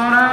persona